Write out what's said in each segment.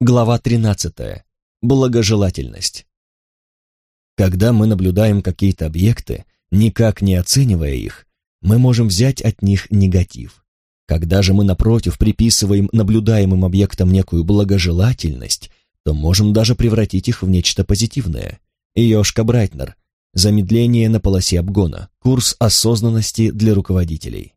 Глава 13. Благожелательность. Когда мы наблюдаем какие-то объекты, никак не оценивая их, мы можем взять от них негатив. Когда же мы, напротив, приписываем наблюдаемым объектам некую благожелательность, то можем даже превратить их в нечто позитивное. Йошка Брайтнер. Замедление на полосе обгона. Курс осознанности для руководителей.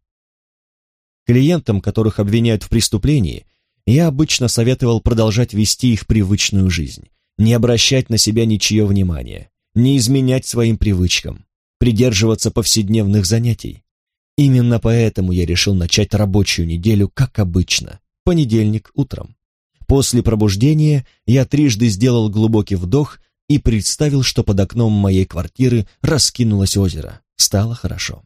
Клиентам, которых обвиняют в преступлении – я обычно советовал продолжать вести их привычную жизнь, не обращать на себя ничье внимания, не изменять своим привычкам, придерживаться повседневных занятий. Именно поэтому я решил начать рабочую неделю, как обычно, понедельник утром. После пробуждения я трижды сделал глубокий вдох и представил, что под окном моей квартиры раскинулось озеро. Стало хорошо.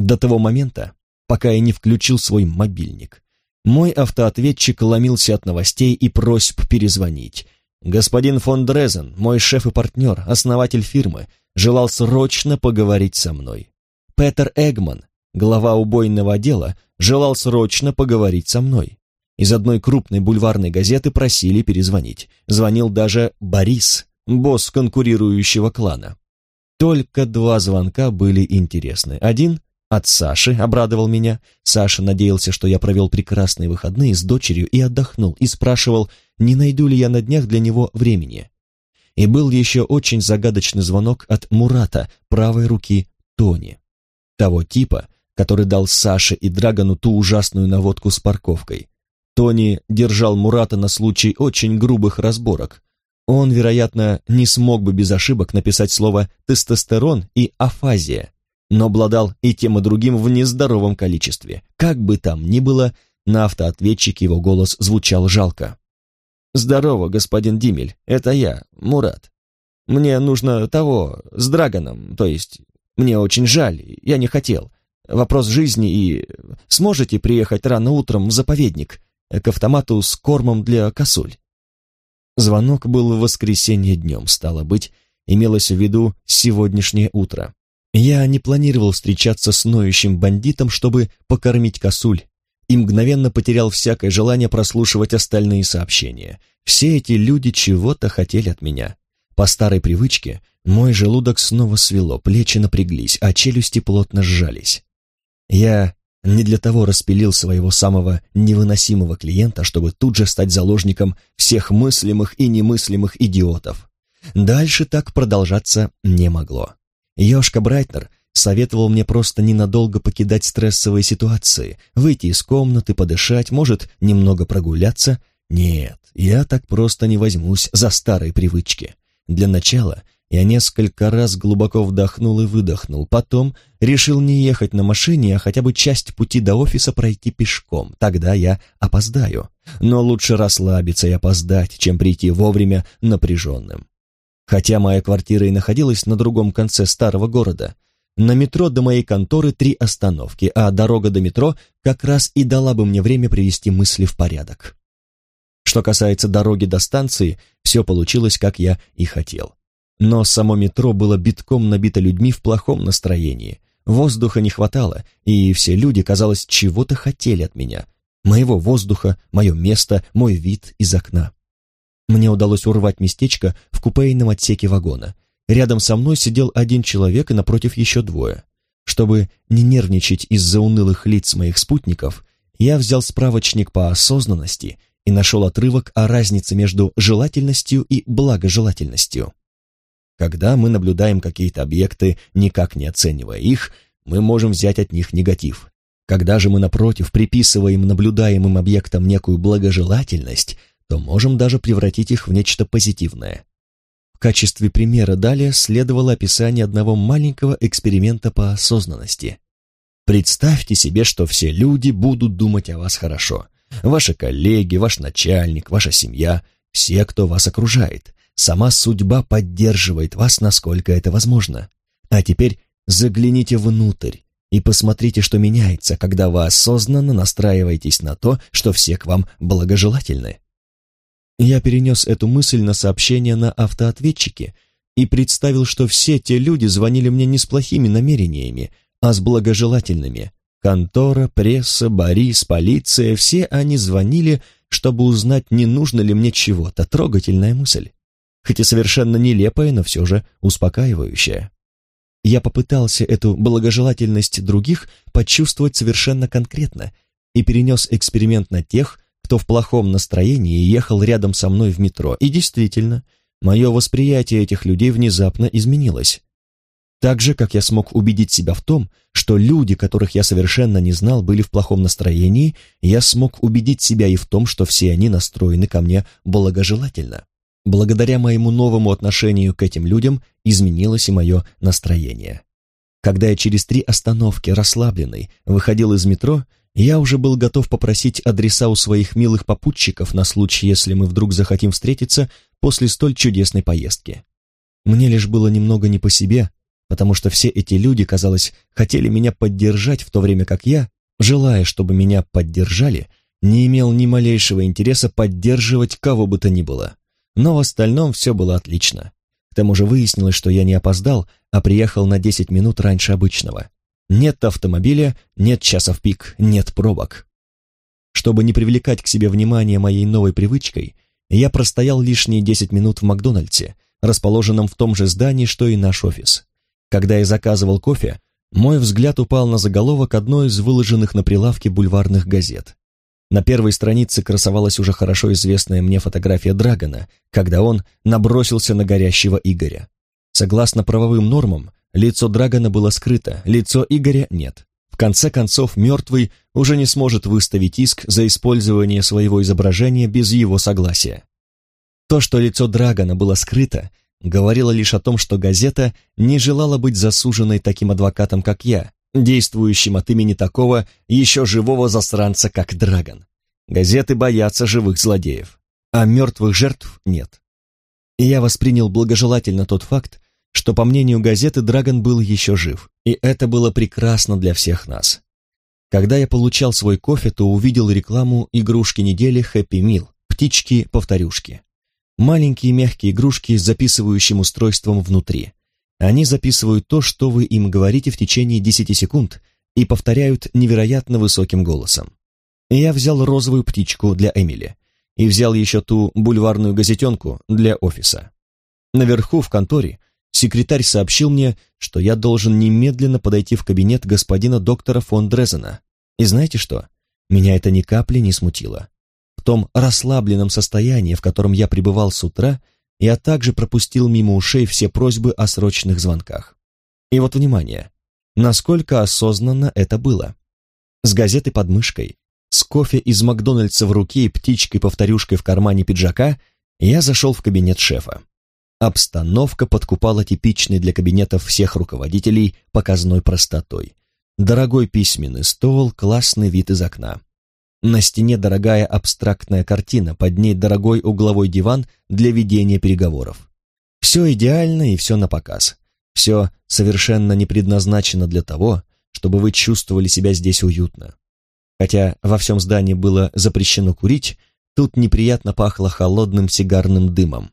До того момента, пока я не включил свой мобильник. Мой автоответчик ломился от новостей и просьб перезвонить. Господин фон Дрезен, мой шеф и партнер, основатель фирмы, желал срочно поговорить со мной. Петер Эгман, глава убойного отдела, желал срочно поговорить со мной. Из одной крупной бульварной газеты просили перезвонить. Звонил даже Борис, босс конкурирующего клана. Только два звонка были интересны. Один от Саши обрадовал меня. Саша надеялся, что я провел прекрасные выходные с дочерью и отдохнул, и спрашивал, не найду ли я на днях для него времени. И был еще очень загадочный звонок от Мурата, правой руки Тони. Того типа, который дал Саше и Драгону ту ужасную наводку с парковкой. Тони держал Мурата на случай очень грубых разборок. Он, вероятно, не смог бы без ошибок написать слово «тестостерон» и «афазия», но обладал и тем и другим в нездоровом количестве. Как бы там ни было, на автоответчике его голос звучал жалко. «Здорово, господин Димель, это я, Мурат. Мне нужно того, с Драгоном, то есть мне очень жаль, я не хотел. Вопрос жизни и... Сможете приехать рано утром в заповедник, к автомату с кормом для косуль?» Звонок был в воскресенье днем, стало быть, имелось в виду сегодняшнее утро. Я не планировал встречаться с ноющим бандитом, чтобы покормить косуль, и мгновенно потерял всякое желание прослушивать остальные сообщения. Все эти люди чего-то хотели от меня. По старой привычке мой желудок снова свело, плечи напряглись, а челюсти плотно сжались. Я не для того распилил своего самого невыносимого клиента, чтобы тут же стать заложником всех мыслимых и немыслимых идиотов. Дальше так продолжаться не могло. Ёшка Брайтнер советовал мне просто ненадолго покидать стрессовые ситуации, выйти из комнаты, подышать, может, немного прогуляться. Нет, я так просто не возьмусь за старые привычки. Для начала я несколько раз глубоко вдохнул и выдохнул, потом решил не ехать на машине, а хотя бы часть пути до офиса пройти пешком, тогда я опоздаю. Но лучше расслабиться и опоздать, чем прийти вовремя напряженным. Хотя моя квартира и находилась на другом конце старого города, на метро до моей конторы три остановки, а дорога до метро как раз и дала бы мне время привести мысли в порядок. Что касается дороги до станции, все получилось, как я и хотел. Но само метро было битком набито людьми в плохом настроении. Воздуха не хватало, и все люди, казалось, чего-то хотели от меня. Моего воздуха, мое место, мой вид из окна. Мне удалось урвать местечко в купейном отсеке вагона. Рядом со мной сидел один человек и напротив еще двое. Чтобы не нервничать из-за унылых лиц моих спутников, я взял справочник по осознанности и нашел отрывок о разнице между желательностью и благожелательностью. Когда мы наблюдаем какие-то объекты, никак не оценивая их, мы можем взять от них негатив. Когда же мы, напротив, приписываем наблюдаемым объектам некую благожелательность – то можем даже превратить их в нечто позитивное. В качестве примера далее следовало описание одного маленького эксперимента по осознанности. Представьте себе, что все люди будут думать о вас хорошо. Ваши коллеги, ваш начальник, ваша семья, все, кто вас окружает. Сама судьба поддерживает вас, насколько это возможно. А теперь загляните внутрь и посмотрите, что меняется, когда вы осознанно настраиваетесь на то, что все к вам благожелательны. Я перенес эту мысль на сообщение на автоответчике и представил, что все те люди звонили мне не с плохими намерениями, а с благожелательными. Контора, пресса, Борис, полиция — все они звонили, чтобы узнать, не нужно ли мне чего-то, трогательная мысль, хоть и совершенно нелепая, но все же успокаивающая. Я попытался эту благожелательность других почувствовать совершенно конкретно и перенес эксперимент на тех, кто в плохом настроении ехал рядом со мной в метро, и действительно, мое восприятие этих людей внезапно изменилось. Так же, как я смог убедить себя в том, что люди, которых я совершенно не знал, были в плохом настроении, я смог убедить себя и в том, что все они настроены ко мне благожелательно. Благодаря моему новому отношению к этим людям изменилось и мое настроение. Когда я через три остановки, расслабленный, выходил из метро, я уже был готов попросить адреса у своих милых попутчиков на случай, если мы вдруг захотим встретиться после столь чудесной поездки. Мне лишь было немного не по себе, потому что все эти люди, казалось, хотели меня поддержать, в то время как я, желая, чтобы меня поддержали, не имел ни малейшего интереса поддерживать кого бы то ни было. Но в остальном все было отлично. К тому же выяснилось, что я не опоздал, а приехал на 10 минут раньше обычного. Нет автомобиля, нет часов пик, нет пробок. Чтобы не привлекать к себе внимание моей новой привычкой, я простоял лишние 10 минут в Макдональдсе, расположенном в том же здании, что и наш офис. Когда я заказывал кофе, мой взгляд упал на заголовок одной из выложенных на прилавке бульварных газет. На первой странице красовалась уже хорошо известная мне фотография Драгона, когда он набросился на горящего Игоря. Согласно правовым нормам, лицо Драгона было скрыто, лицо Игоря нет. В конце концов, мертвый уже не сможет выставить иск за использование своего изображения без его согласия. То, что лицо Драгона было скрыто, говорило лишь о том, что газета не желала быть засуженной таким адвокатом, как я, действующим от имени такого еще живого засранца, как Драгон. Газеты боятся живых злодеев, а мертвых жертв нет. И я воспринял благожелательно тот факт, что, по мнению газеты, Драгон был еще жив, и это было прекрасно для всех нас. Когда я получал свой кофе, то увидел рекламу игрушки недели Happy Meal, птички-повторюшки. Маленькие мягкие игрушки с записывающим устройством внутри. Они записывают то, что вы им говорите в течение 10 секунд и повторяют невероятно высоким голосом. Я взял розовую птичку для Эмили и взял еще ту бульварную газетенку для офиса. Наверху в конторе секретарь сообщил мне, что я должен немедленно подойти в кабинет господина доктора фон Дрезена. И знаете что? Меня это ни капли не смутило. В том расслабленном состоянии, в котором я пребывал с утра, я также пропустил мимо ушей все просьбы о срочных звонках. И вот внимание, насколько осознанно это было. С газетой под мышкой, с кофе из Макдональдса в руке и птичкой-повторюшкой в кармане пиджака я зашел в кабинет шефа. Обстановка подкупала типичной для кабинетов всех руководителей показной простотой. Дорогой письменный стол, классный вид из окна. На стене дорогая абстрактная картина, под ней дорогой угловой диван для ведения переговоров. Все идеально и все на показ. Все совершенно не предназначено для того, чтобы вы чувствовали себя здесь уютно. Хотя во всем здании было запрещено курить, тут неприятно пахло холодным сигарным дымом.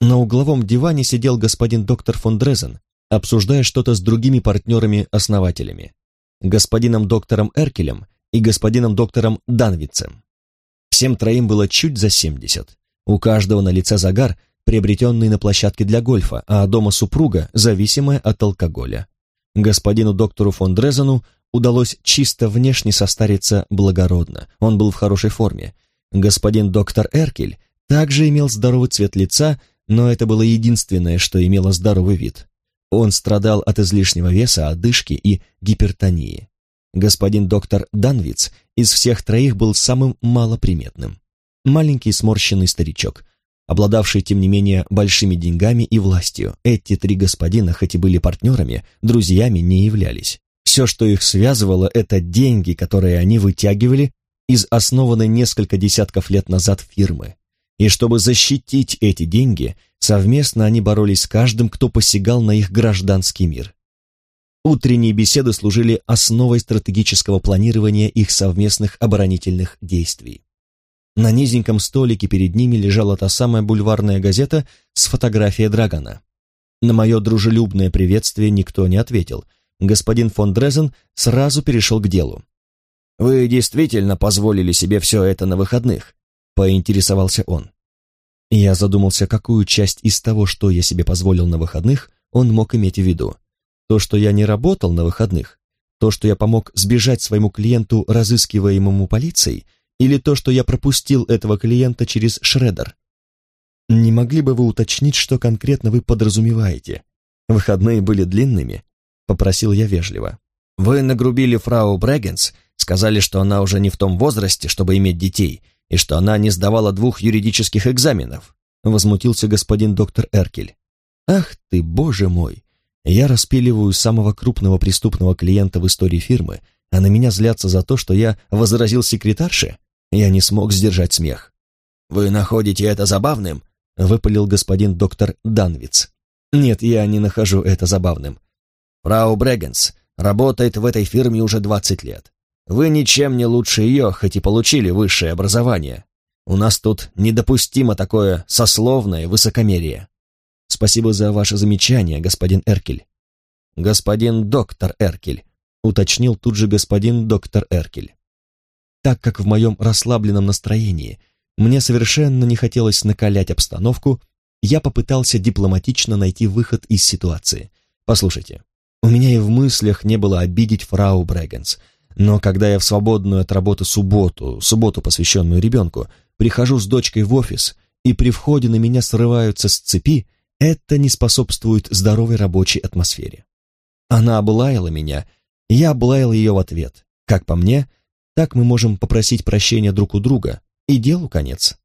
На угловом диване сидел господин доктор фон Дрезен, обсуждая что-то с другими партнерами-основателями. Господином доктором Эркелем и господином доктором Данвицем. Всем троим было чуть за семьдесят. У каждого на лице загар, приобретенный на площадке для гольфа, а дома супруга, зависимая от алкоголя. Господину доктору фон Дрезену удалось чисто внешне состариться благородно, он был в хорошей форме. Господин доктор Эркель также имел здоровый цвет лица, но это было единственное, что имело здоровый вид. Он страдал от излишнего веса, одышки и гипертонии. Господин доктор Данвиц из всех троих был самым малоприметным. Маленький сморщенный старичок, обладавший, тем не менее, большими деньгами и властью. Эти три господина, хоть и были партнерами, друзьями не являлись. Все, что их связывало, это деньги, которые они вытягивали из основанной несколько десятков лет назад фирмы. И чтобы защитить эти деньги, совместно они боролись с каждым, кто посягал на их гражданский мир. Утренние беседы служили основой стратегического планирования их совместных оборонительных действий. На низеньком столике перед ними лежала та самая бульварная газета с фотографией Драгона. На мое дружелюбное приветствие никто не ответил. Господин фон Дрезен сразу перешел к делу. «Вы действительно позволили себе все это на выходных?» Поинтересовался он. Я задумался, какую часть из того, что я себе позволил на выходных, он мог иметь в виду. То, что я не работал на выходных, то, что я помог сбежать своему клиенту, разыскиваемому полицией, или то, что я пропустил этого клиента через шредер. Не могли бы вы уточнить, что конкретно вы подразумеваете? Выходные были длинными, попросил я вежливо. Вы нагрубили фрау Брэггенс, сказали, что она уже не в том возрасте, чтобы иметь детей, и что она не сдавала двух юридических экзаменов, возмутился господин доктор Эркель. Ах ты, боже мой! Я распиливаю самого крупного преступного клиента в истории фирмы, а на меня злятся за то, что я возразил секретарше? Я не смог сдержать смех. «Вы находите это забавным?» — выпалил господин доктор Данвиц. «Нет, я не нахожу это забавным. Фрау Брегенс работает в этой фирме уже двадцать лет. Вы ничем не лучше ее, хоть и получили высшее образование. У нас тут недопустимо такое сословное высокомерие. Спасибо за ваше замечание, господин Эркель. Господин доктор Эркель, уточнил тут же господин доктор Эркель. Так как в моем расслабленном настроении мне совершенно не хотелось накалять обстановку, я попытался дипломатично найти выход из ситуации. Послушайте, у меня и в мыслях не было обидеть фрау Брэгенс, но когда я в свободную от работы субботу, субботу, посвященную ребенку, прихожу с дочкой в офис, и при входе на меня срываются с цепи, это не способствует здоровой рабочей атмосфере. Она облаяла меня, я облаял ее в ответ. Как по мне, так мы можем попросить прощения друг у друга, и делу конец.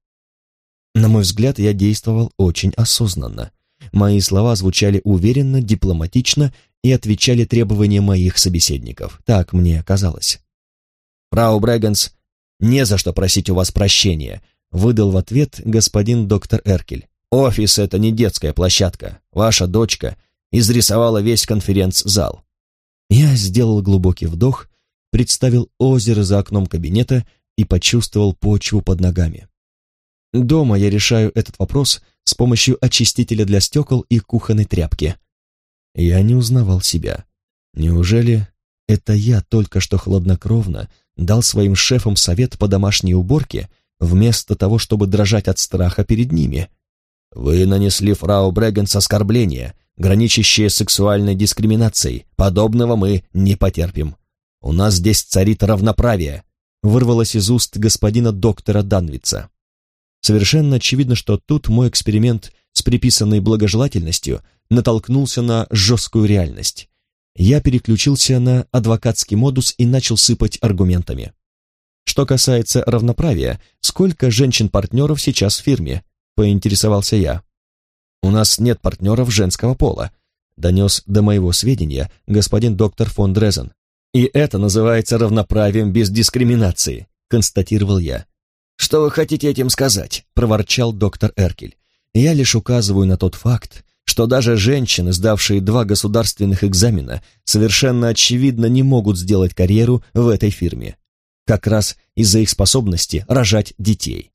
На мой взгляд, я действовал очень осознанно. Мои слова звучали уверенно, дипломатично и отвечали требованиям моих собеседников. Так мне казалось. «Фрау Брэгенс, не за что просить у вас прощения», выдал в ответ господин доктор Эркель. Офис — это не детская площадка. Ваша дочка изрисовала весь конференц-зал. Я сделал глубокий вдох, представил озеро за окном кабинета и почувствовал почву под ногами. Дома я решаю этот вопрос с помощью очистителя для стекол и кухонной тряпки. Я не узнавал себя. Неужели это я только что хладнокровно дал своим шефам совет по домашней уборке, вместо того, чтобы дрожать от страха перед ними? Вы нанесли фрау Брэгенс оскорбление, граничащее с сексуальной дискриминацией. Подобного мы не потерпим. У нас здесь царит равноправие», — вырвалось из уст господина доктора Данвица. Совершенно очевидно, что тут мой эксперимент с приписанной благожелательностью натолкнулся на жесткую реальность. Я переключился на адвокатский модус и начал сыпать аргументами. Что касается равноправия, сколько женщин-партнеров сейчас в фирме? поинтересовался я. «У нас нет партнеров женского пола», — донес до моего сведения господин доктор фон Дрезен. «И это называется равноправием без дискриминации», — констатировал я. «Что вы хотите этим сказать?» — проворчал доктор Эркель. «Я лишь указываю на тот факт, что даже женщины, сдавшие два государственных экзамена, совершенно очевидно не могут сделать карьеру в этой фирме. Как раз из-за их способности рожать детей.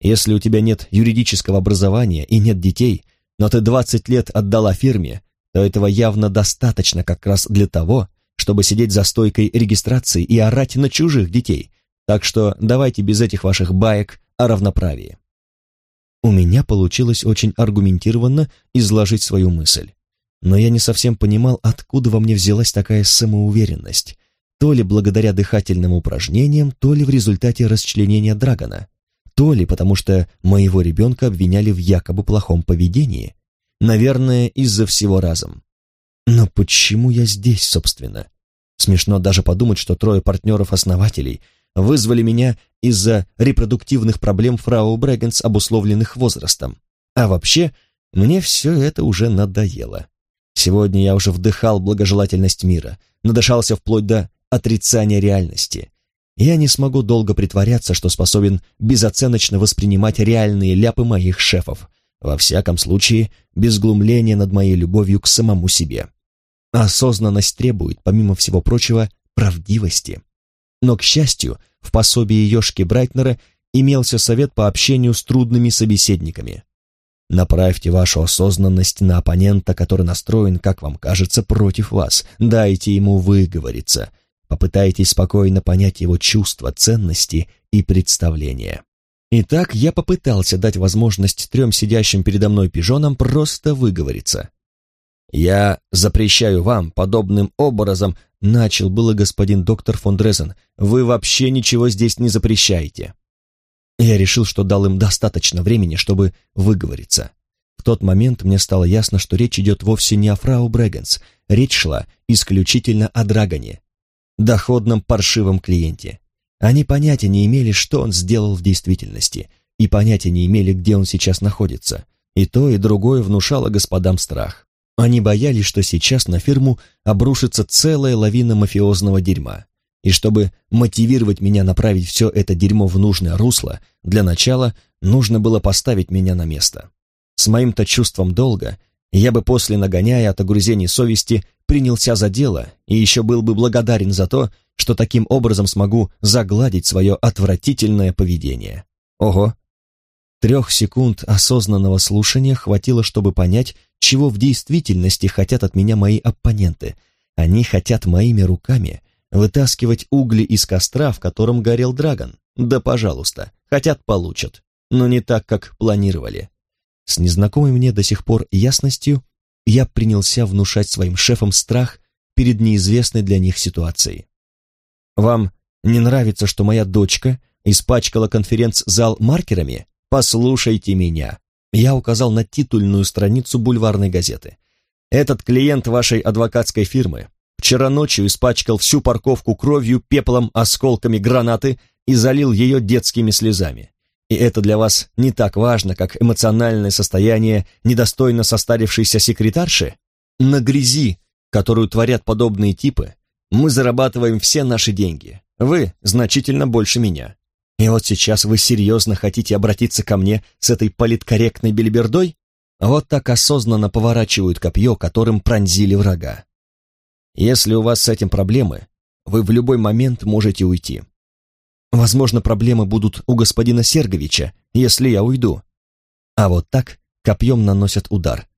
Если у тебя нет юридического образования и нет детей, но ты 20 лет отдала фирме, то этого явно достаточно как раз для того, чтобы сидеть за стойкой регистрации и орать на чужих детей. Так что давайте без этих ваших баек о равноправии. У меня получилось очень аргументированно изложить свою мысль. Но я не совсем понимал, откуда во мне взялась такая самоуверенность. То ли благодаря дыхательным упражнениям, то ли в результате расчленения Драгона то ли потому что моего ребенка обвиняли в якобы плохом поведении, наверное, из-за всего разом. Но почему я здесь, собственно? Смешно даже подумать, что трое партнеров-основателей вызвали меня из-за репродуктивных проблем фрау Брэгенс, обусловленных возрастом. А вообще, мне все это уже надоело. Сегодня я уже вдыхал благожелательность мира, надышался вплоть до отрицания реальности, я не смогу долго притворяться, что способен безоценочно воспринимать реальные ляпы моих шефов, во всяком случае, без глумления над моей любовью к самому себе. Осознанность требует, помимо всего прочего, правдивости. Но, к счастью, в пособии Ёшки Брайтнера имелся совет по общению с трудными собеседниками. Направьте вашу осознанность на оппонента, который настроен, как вам кажется, против вас. Дайте ему выговориться. Попытайтесь спокойно понять его чувства, ценности и представления. Итак, я попытался дать возможность трем сидящим передо мной пижонам просто выговориться. «Я запрещаю вам подобным образом», — начал было господин доктор фон Дрезен. «Вы вообще ничего здесь не запрещаете». Я решил, что дал им достаточно времени, чтобы выговориться. В тот момент мне стало ясно, что речь идет вовсе не о фрау Брэгенс, речь шла исключительно о Драгоне, доходном паршивом клиенте. Они понятия не имели, что он сделал в действительности, и понятия не имели, где он сейчас находится. И то, и другое внушало господам страх. Они боялись, что сейчас на фирму обрушится целая лавина мафиозного дерьма. И чтобы мотивировать меня направить все это дерьмо в нужное русло, для начала нужно было поставить меня на место. С моим-то чувством долга я бы после нагоняя от огрузений совести принялся за дело и еще был бы благодарен за то, что таким образом смогу загладить свое отвратительное поведение. Ого! Трех секунд осознанного слушания хватило, чтобы понять, чего в действительности хотят от меня мои оппоненты. Они хотят моими руками вытаскивать угли из костра, в котором горел драгон. Да, пожалуйста, хотят получат, но не так, как планировали. С незнакомой мне до сих пор ясностью я принялся внушать своим шефам страх перед неизвестной для них ситуацией. Вам не нравится, что моя дочка испачкала конференц-зал маркерами? Послушайте меня. Я указал на титульную страницу бульварной газеты. Этот клиент вашей адвокатской фирмы вчера ночью испачкал всю парковку кровью, пеплом, осколками гранаты и залил ее детскими слезами. И это для вас не так важно, как эмоциональное состояние недостойно состарившейся секретарши? На грязи, которую творят подобные типы, мы зарабатываем все наши деньги. Вы значительно больше меня. И вот сейчас вы серьезно хотите обратиться ко мне с этой политкорректной бельбердой? Вот так осознанно поворачивают копье, которым пронзили врага. Если у вас с этим проблемы, вы в любой момент можете уйти. Возможно, проблемы будут у господина Серговича, если я уйду. А вот так копьем наносят удар.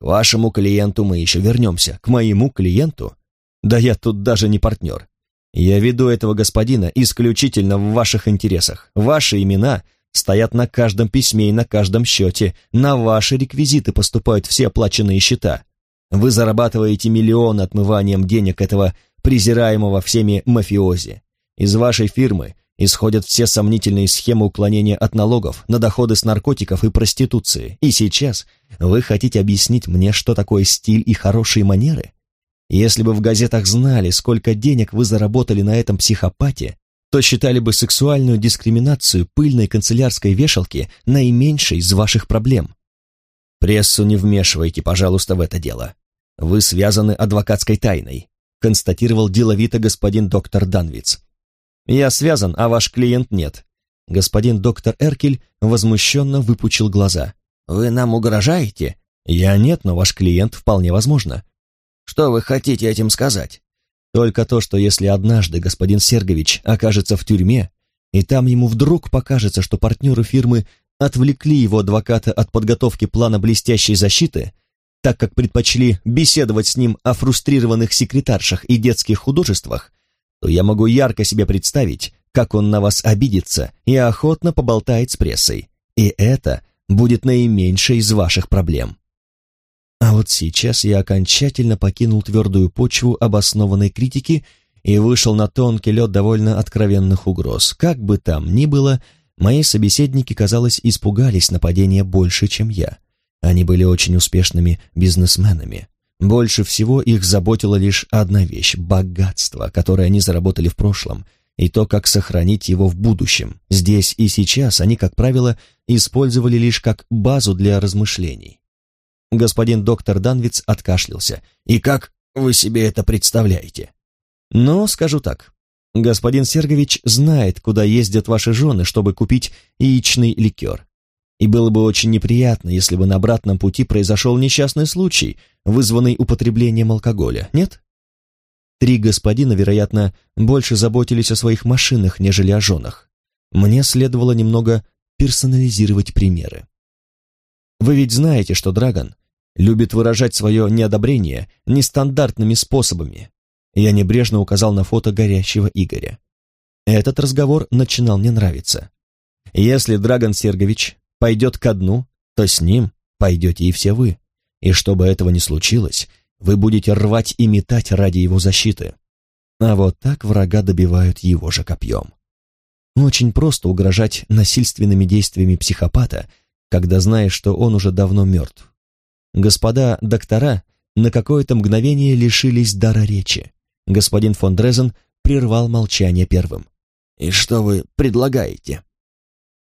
К вашему клиенту мы еще вернемся. К моему клиенту да я тут даже не партнер. Я веду этого господина исключительно в ваших интересах. Ваши имена стоят на каждом письме и на каждом счете. На ваши реквизиты поступают все оплаченные счета. Вы зарабатываете миллионы отмыванием денег этого презираемого всеми мафиози. Из вашей фирмы исходят все сомнительные схемы уклонения от налогов на доходы с наркотиков и проституции. И сейчас вы хотите объяснить мне, что такое стиль и хорошие манеры? Если бы в газетах знали, сколько денег вы заработали на этом психопате, то считали бы сексуальную дискриминацию пыльной канцелярской вешалки наименьшей из ваших проблем. Прессу не вмешивайте, пожалуйста, в это дело. Вы связаны адвокатской тайной, констатировал деловито господин доктор Данвиц. Я связан, а ваш клиент нет. Господин доктор Эркель возмущенно выпучил глаза. Вы нам угрожаете? Я нет, но ваш клиент вполне возможно. Что вы хотите этим сказать? Только то, что если однажды господин Сергович окажется в тюрьме, и там ему вдруг покажется, что партнеры фирмы отвлекли его адвоката от подготовки плана блестящей защиты, так как предпочли беседовать с ним о фрустрированных секретаршах и детских художествах, то я могу ярко себе представить, как он на вас обидится и охотно поболтает с прессой. И это будет наименьшей из ваших проблем. А вот сейчас я окончательно покинул твердую почву обоснованной критики и вышел на тонкий лед довольно откровенных угроз. Как бы там ни было, мои собеседники, казалось, испугались нападения больше, чем я. Они были очень успешными бизнесменами. Больше всего их заботила лишь одна вещь — богатство, которое они заработали в прошлом, и то, как сохранить его в будущем. Здесь и сейчас они, как правило, использовали лишь как базу для размышлений. Господин доктор Данвиц откашлялся. «И как вы себе это представляете?» «Ну, скажу так. Господин Сергович знает, куда ездят ваши жены, чтобы купить яичный ликер. И было бы очень неприятно, если бы на обратном пути произошел несчастный случай, вызванный употреблением алкоголя, нет?» Три господина, вероятно, больше заботились о своих машинах, нежели о женах. Мне следовало немного персонализировать примеры. Вы ведь знаете, что Драгон любит выражать свое неодобрение нестандартными способами. Я небрежно указал на фото горящего Игоря. Этот разговор начинал мне нравиться. Если Драгон Сергович пойдет ко дну, то с ним пойдете и все вы. И чтобы этого не случилось, вы будете рвать и метать ради его защиты. А вот так врага добивают его же копьем. Очень просто угрожать насильственными действиями психопата, когда знаешь, что он уже давно мертв. Господа доктора на какое-то мгновение лишились дара речи. Господин фон Дрезен прервал молчание первым. «И что вы предлагаете?»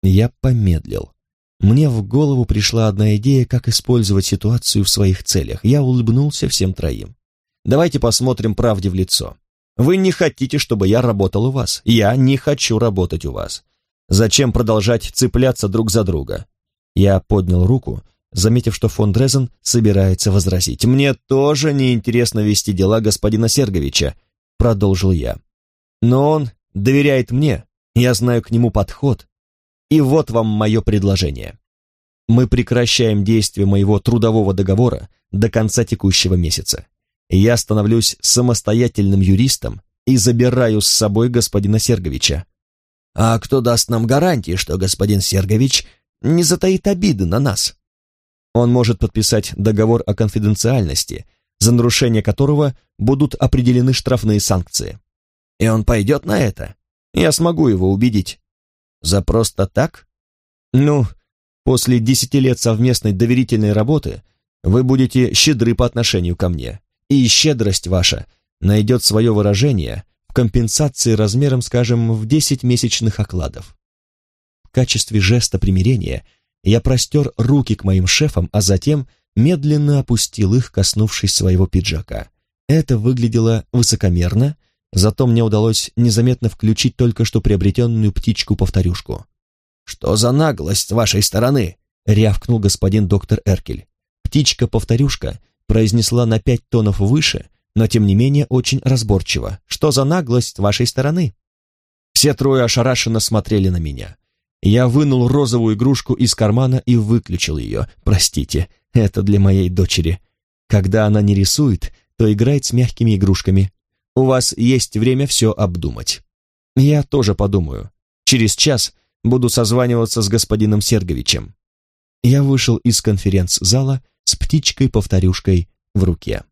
Я помедлил. Мне в голову пришла одна идея, как использовать ситуацию в своих целях. Я улыбнулся всем троим. «Давайте посмотрим правде в лицо. Вы не хотите, чтобы я работал у вас. Я не хочу работать у вас. Зачем продолжать цепляться друг за друга?» Я поднял руку, заметив, что фон Дрезен собирается возразить. «Мне тоже неинтересно вести дела господина Серговича», — продолжил я. «Но он доверяет мне, я знаю к нему подход, и вот вам мое предложение. Мы прекращаем действие моего трудового договора до конца текущего месяца. Я становлюсь самостоятельным юристом и забираю с собой господина Серговича. А кто даст нам гарантии, что господин Сергович не затаит обиды на нас? Он может подписать договор о конфиденциальности, за нарушение которого будут определены штрафные санкции. И он пойдет на это. Я смогу его убедить. За просто так? Ну, после десяти лет совместной доверительной работы вы будете щедры по отношению ко мне, и щедрость ваша найдет свое выражение в компенсации размером, скажем, в десять месячных окладов. В качестве жеста примирения я простер руки к моим шефам, а затем медленно опустил их, коснувшись своего пиджака. Это выглядело высокомерно Зато мне удалось незаметно включить только что приобретенную птичку-повторюшку. «Что за наглость с вашей стороны?» — рявкнул господин доктор Эркель. Птичка-повторюшка произнесла на пять тонов выше, но тем не менее очень разборчиво. «Что за наглость с вашей стороны?» Все трое ошарашенно смотрели на меня. Я вынул розовую игрушку из кармана и выключил ее. Простите, это для моей дочери. Когда она не рисует, то играет с мягкими игрушками, у вас есть время все обдумать. Я тоже подумаю. Через час буду созваниваться с господином Серговичем. Я вышел из конференц-зала с птичкой-повторюшкой в руке.